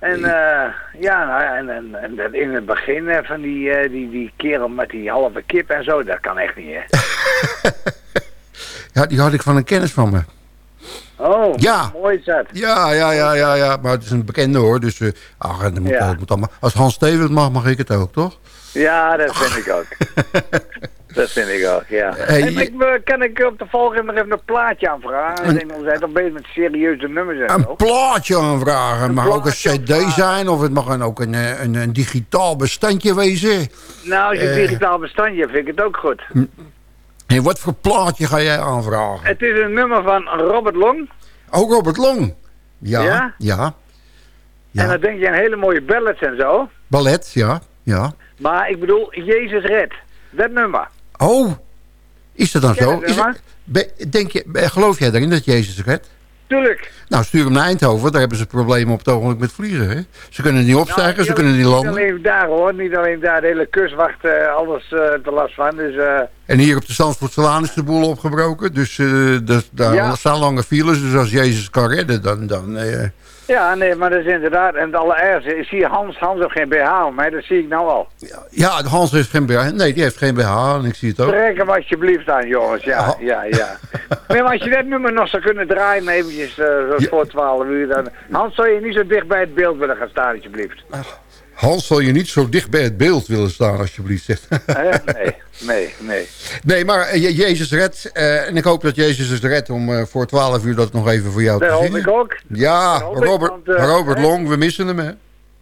En eh, ja, nou ja, en, en, en dat in het begin eh, van die, eh, die, die kerel met die halve kip en zo, dat kan echt niet, hè? Ja, die had ik van een kennis van me. Oh, Ja. mooi is dat. Ja, ja, ja, ja, ja. Maar het is een bekende hoor. Dus eh, ach, dat moet, Ja. dat moet allemaal. Als Hans Stevens mag, mag ik het ook, toch? Ja, dat vind ik ook. dat vind ik ook, ja. Hey, maar ik, eh, kan ik op de volgende nog even een plaatje aanvragen? Een- Ik denk, we zijn toch bezig met serieuze nummers en Een plaatje aanvragen. Het mag ook een cd zijn of het mag een, ook een, eh, een, een digitaal bestandje wezen. Nou, als je Eh. digitaal bestandje vind ik het ook goed. En wat voor plaatje ga jij aanvragen? Het is een nummer van Robert Long. Ook Robert Long. Ja, Ja? ja. En dan denk je aan hele mooie ballads en zo. Ballet, ja, ja. Maar ik bedoel, Jezus red. Dat nummer. Oh, is dat dan zo? Is het, be- denk je, geloof jij erin dat Jezus redt? Tuurlijk. Nou, stuur hem naar Eindhoven. Daar hebben ze problemen op het ogenblik met vliegen. Hè? Ze kunnen niet opstijgen, Nou, ze kunnen niet Niet landen. alleen daar hoor, niet alleen daar. De hele kustwacht, eh, alles eh te last van. Dus eh, En hier op de Zandvoortselaan is de boel opgebroken. Dus dat- daar Ja. staan lange files. Dus als Jezus kan redden, dan... dan ja, nee, maar dat is inderdaad. En het allerergste, ik zie Hans, Hans ook geen BH hè. Dat zie ik nou al. ja, Hans heeft geen BH. Nee, die heeft geen BH. En ik zie het ook. Trek hem alsjeblieft aan, jongens. Ja, ja, ja. nee, maar als je dat nummer nog zou kunnen draaien, eventjes eh, voor 12 uur, dan... Hans, zou je niet zo dicht bij het beeld willen gaan staan, alsjeblieft? Hans, zal je niet zo dicht bij het beeld willen staan, alsjeblieft. zegt. Hè? Nee, nee, nee. nee, maar eh, Je- Jezus redt. eh, en ik hoop dat Jezus het redt om eh, voor 12 uur dat nog even voor jou Dat te hoop zingen. ik ook. Ja, Dat ik, Robert, want, eh, Robert? Long, we missen hem, hè?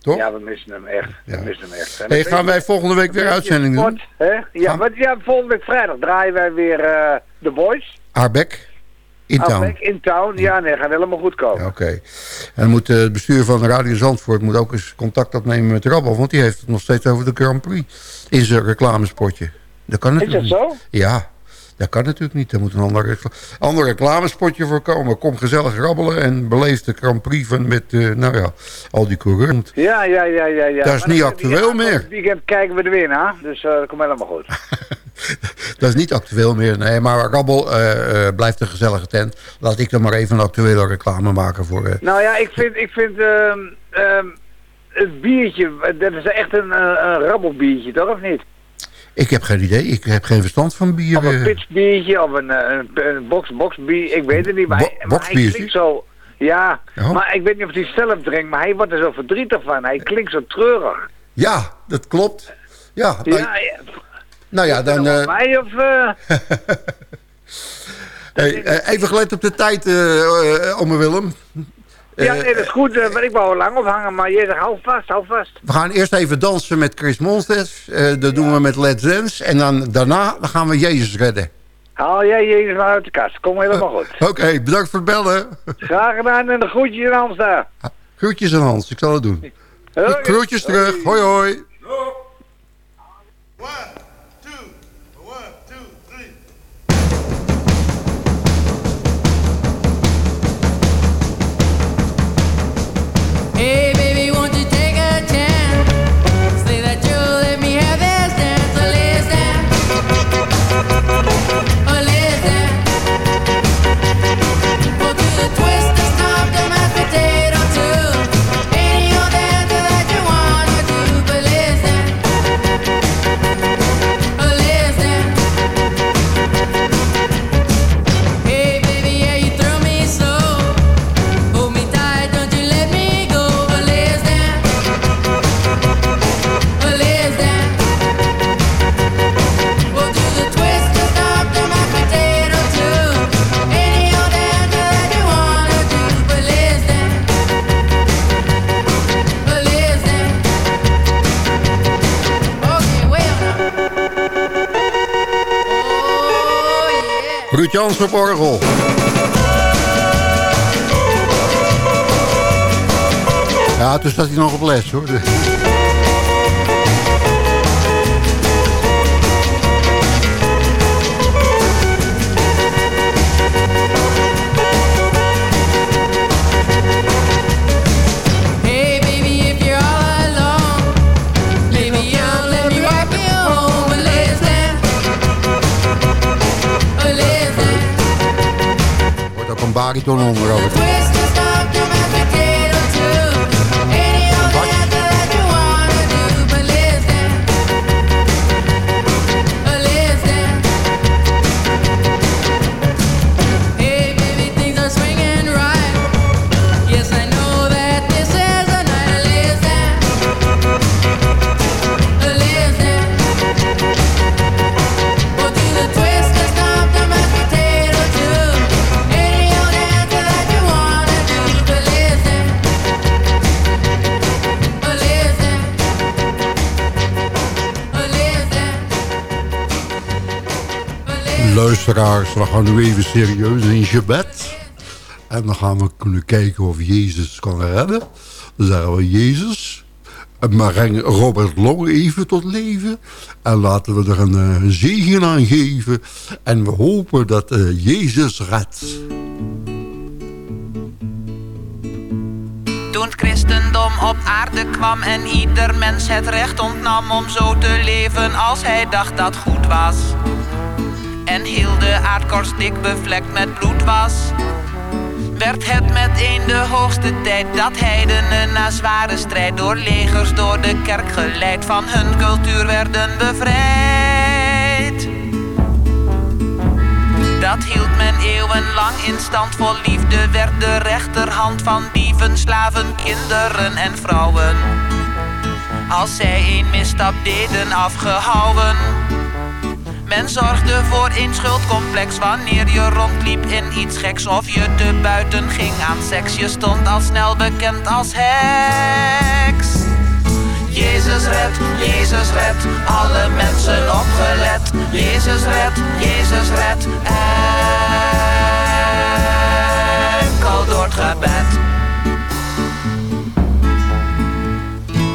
Toch? Ja, we missen hem echt. We missen hem echt. En Hey, ik gaan wij volgende week weer uitzending doen? Hè? Ja, ja, volgende week vrijdag draaien wij weer eh The Boys. Arbeck? In town. In town. Ja, nee, gaat helemaal goed komen. Oké. En moet eh, het bestuur van Radio Zandvoort moet ook eens contact opnemen met Rabbel. Want die heeft het nog steeds over de Grand Prix. In zijn reclamespotje. Dat kan Is natuurlijk dat zo? Ja, dat kan natuurlijk niet. Er moet een ander, recla- ander reclamespotje voor komen. Kom gezellig rabbelen en beleef de Grand Prix van met, eh, nou ja, al die coureurs. Ja, ja, ja, ja. ja. Dat is Maar niet actueel meer. Het weekend kijken we er weer naar. Dus eh, dat komt helemaal goed. Dat is niet actueel meer. Nee, maar Rabbel eh, blijft een gezellige tent. Laat ik dan maar even een actuele reclame maken voor... Nou ja, ik vind, ik vind ehm, ehm, het biertje, dat is echt een, een rabbelbiertje, toch? Of niet? Ik heb geen idee. Ik heb geen verstand van bier. Of een eh. pitsbiertje, of een, eh, een, een box, boxbier, ik weet het niet. Maar, Bo- maar hij klinkt zo... Ja, Ja. maar ik weet niet of hij zelf drinkt, maar hij wordt er zo verdrietig van. Hij klinkt zo treurig. Ja, dat klopt. Ja, nou, Ja, nou ja, dan... eh, Mij of... hey, eh, even gelet op de tijd, ome Willem. Ja, Eh, nee, dat is goed. eh, maar ik wou er lang ophangen, maar je zegt, hou vast, hou vast. We gaan eerst even dansen met Chris Montes. Eh, dat doen we met Let's Dance. En dan, daarna dan gaan we Jezus redden. Haal jij Jezus maar uit de kast. Kom helemaal goed. Oké, bedankt voor het bellen. Graag gedaan en de groetjes in Hans daar. Groetjes aan Hans, ik zal het doen. Hoi. Groetjes terug, hoi hoi. Hey, Ruud Jans op orgel. Ja, toen staat hij nog op les hoor. Bariton onder Luisteraars, we gaan nu even serieus in gebed. En dan gaan we kunnen kijken of Jezus kan redden. Dan zeggen we Jezus, breng Robert Long even tot leven. En laten we er een, eh, zegen aan geven. En we hopen dat eh, Jezus redt. Toen het christendom op aarde kwam en ieder mens het recht ontnam om zo te leven als hij dacht dat goed was. En heel de aardkorst dik bevlekt met bloed was. Werd het meteen de hoogste tijd dat heidenen na zware strijd door legers door de kerk geleid van hun cultuur werden bevrijd. Dat hield men eeuwenlang in stand vol liefde werd de rechterhand van dieven, slaven, kinderen en vrouwen. Als zij een misstap deden afgehouden. Men zorgde voor een schuldcomplex wanneer je rondliep in iets geks of je te buiten ging aan seks. Je stond al snel bekend als heks. Jezus red, Jezus red, alle mensen opgelet. Jezus red, Jezus red, enkel door het gebed.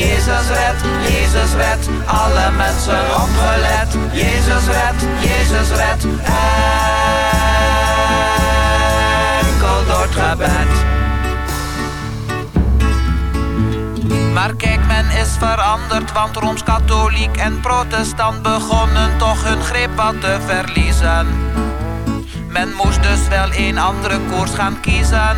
Jezus red, Jezus red, alle mensen opgelet. Jezus red, Jezus red, enkel door het gebed. Maar kijk, men is veranderd, want Rooms-Katholiek en Protestant begonnen toch hun greep wat te verliezen. Men moest dus wel een andere koers gaan kiezen.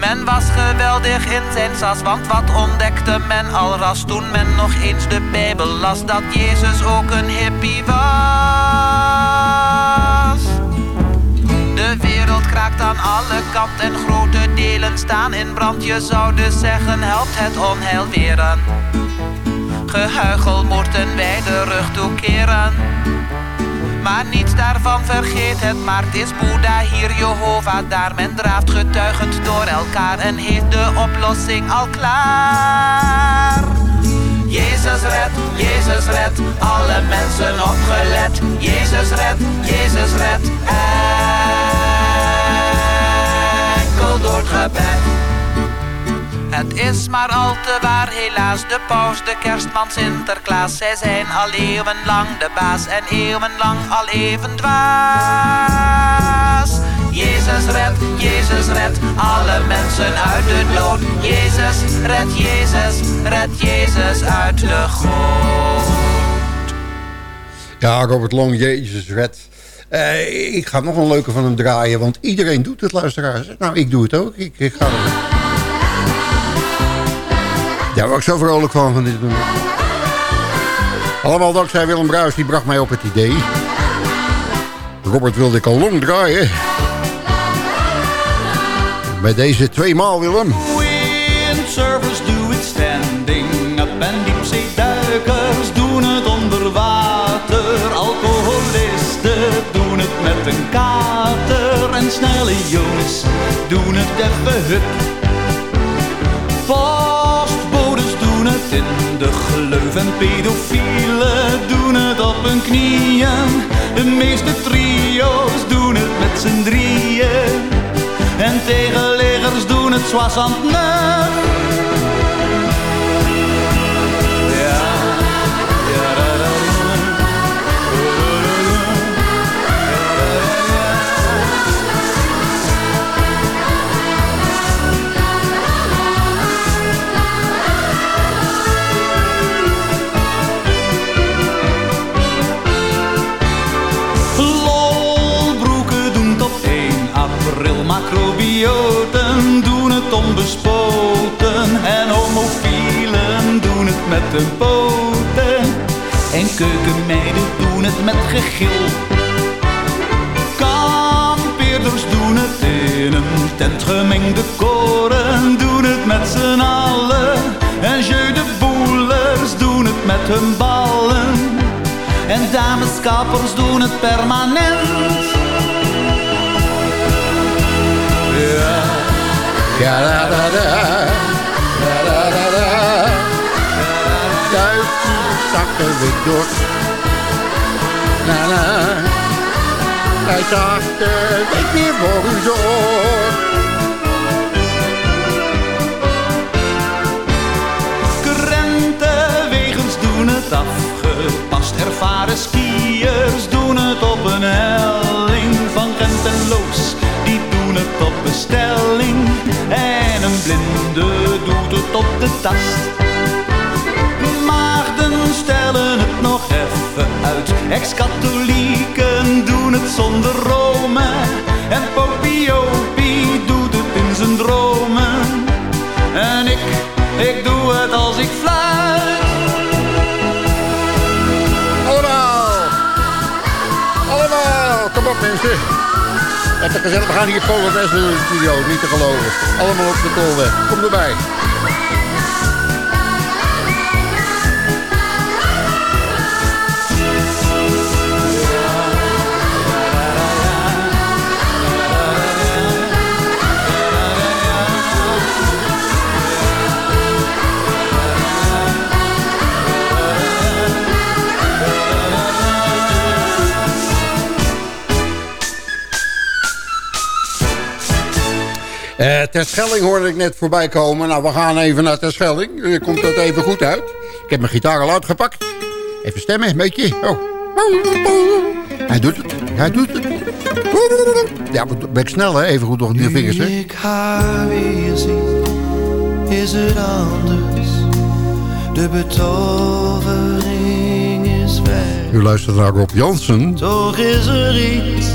Men was geweldig in zijn sas, want wat ontdekte men al ras toen men nog eens de Bijbel las, dat Jezus ook een hippie was. De wereld kraakt aan alle kanten en grote delen staan in brand. Je zou dus zeggen, helpt het onheil weren. Gehuichel moeten wij de rug toekeren. Maar niets daarvan vergeet het, maar het is Boeddha hier, Jehovah daar. Men draaft getuigend door elkaar en heeft de oplossing al klaar. Jezus red, Jezus red, alle mensen opgelet. Jezus red, Jezus red, enkel door het gebed. Het is maar al te waar, helaas, de paus, de kerstman, Sinterklaas. Zij zijn al eeuwenlang de baas en eeuwenlang al even dwaas. Jezus red, Jezus red, alle mensen uit de dood. Jezus red, Jezus, red Jezus uit de goot. Ja, Robert Long, Jezus red. Eh, ik ga nog een leuke van hem draaien, want iedereen doet het, luisteraars. Nou, ik doe het ook. Ik, ik ga Daar word ik zo vrolijk van, van dit nummer. Allemaal dankzij Willem Bruis, die bracht mij op het idee. Robert wilde ik al long draaien. Bij deze tweemaal, Willem. Windsurfers do it standing up en diepzeeduikers doen het onder water. Alcoholisten doen het met een kater en snelle jongens doen het even hup. In de gleuf en pedofielen doen het op hun knieën. De meeste trio's doen het met z'n drieën. En tegenleggers doen het zwassend Macrobioten doen het onbespoten. En homofielen doen het met hun poten. En keukenmeiden doen het met gegil. Kampeerders doen het in een tent. Gemengde koren doen het met z'n allen. En jeu de boelers doen het met hun ballen. En dameskappers doen het permanent. Duizend zakken weer door. Na, na. Hij zag de week weer voor u door. Krentenwegens doen het afgepast. Ervaren skiers doen doet het op de tast. Maagden stellen het nog even uit. Ex-katholieken doen het zonder Rome. En Popiopie doet het in zijn dromen. En ik, ik doe Gezellig. We gaan hier Polonaise doen in de studio. Niet te geloven. Allemaal op de tolweg. Kom erbij. Eh Terschelling hoorde ik net voorbij komen. Nou, we gaan even naar Terschelling. Eh, Komt dat even goed uit? Ik heb mijn gitaar al uitgepakt. Even stemmen, een beetje. Oh. Hij doet het. Hij doet het. Ja, ben ik snel, hè? Even goed nog die vingers, hè? ik haar weer zie, is het anders. De betovering is weg. U luistert naar Rob Jansen. Toch is er iets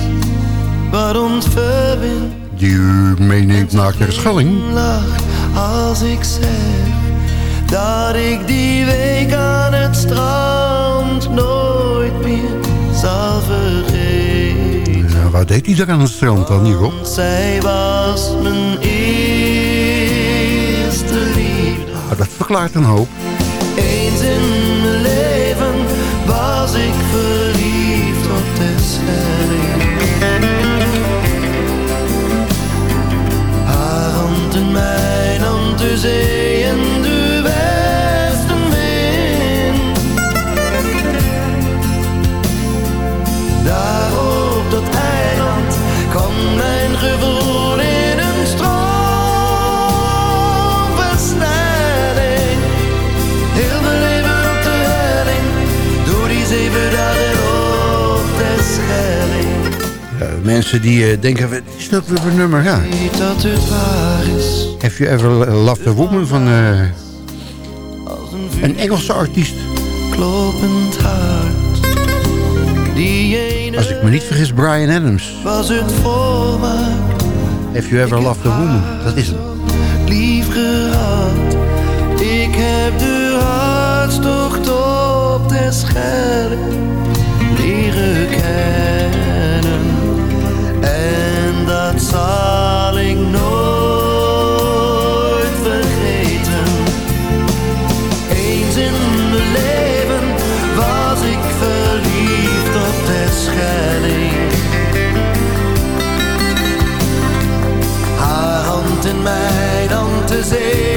wat ons verbindt. Die u meeneemt naar Terschelling. Als ik zeg dat ik die week aan het strand nooit meer zal vergeten. Ja, wat deed hij daar aan het strand dan, op? Zij was mijn eerste liefde. Ah, dat verklaart een hoop. Eens in mijn leven was ik verliefd de zee en de westenwind. Daar op dat eiland kwam mijn gevoel in een stroomversnelling. Heel mijn leven op de helling, door die zeven dagen op de Schelling. Ja, mensen die eh, denken, wat is dat weer voor nummer? Ja. Weet dat het waar is, Have you ever loved a woman van eh, een Engelse artiest? kloppend hart. als ik me niet vergis, Brian Adams. Was het voor me Have you ever loved a woman? Dat is hem. lief gehad? Ik heb de hartstocht op de scherp leren kennen. En dat zal hand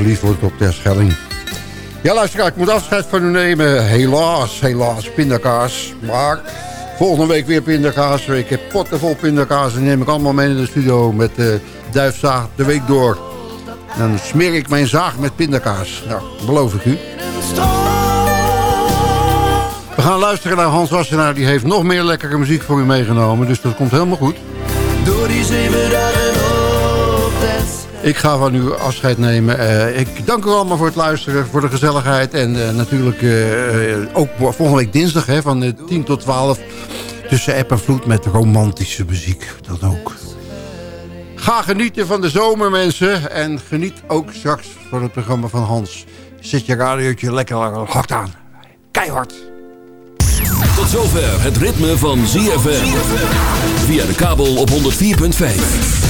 verliefd wordt op de Schelling. Ja, luister, ik moet afscheid van u nemen. Helaas, helaas, pindakaas. Maar volgende week weer pindakaas. Ik heb potten vol pindakaas. En die neem ik allemaal mee in de studio met de duifzaag de week door. Dan smeer ik mijn zaag met pindakaas. Nou, beloof ik u. We gaan luisteren naar Hans Wassenaar. Die heeft nog meer lekkere muziek voor u meegenomen. Dus dat komt helemaal goed. Door die zeven Ik ga van u afscheid nemen. Eh, ik dank u allemaal voor het luisteren, voor de gezelligheid. En eh, natuurlijk eh, ook volgende week dinsdag hè, van eh, 10 tot 12 tussen app en vloed met romantische muziek. Dat ook. Ga genieten van de zomer mensen. En geniet ook straks van het programma van Hans. Zet je radiootje lekker hard aan. Keihard. Tot zover het ritme van ZFM. Via de kabel op 104.5.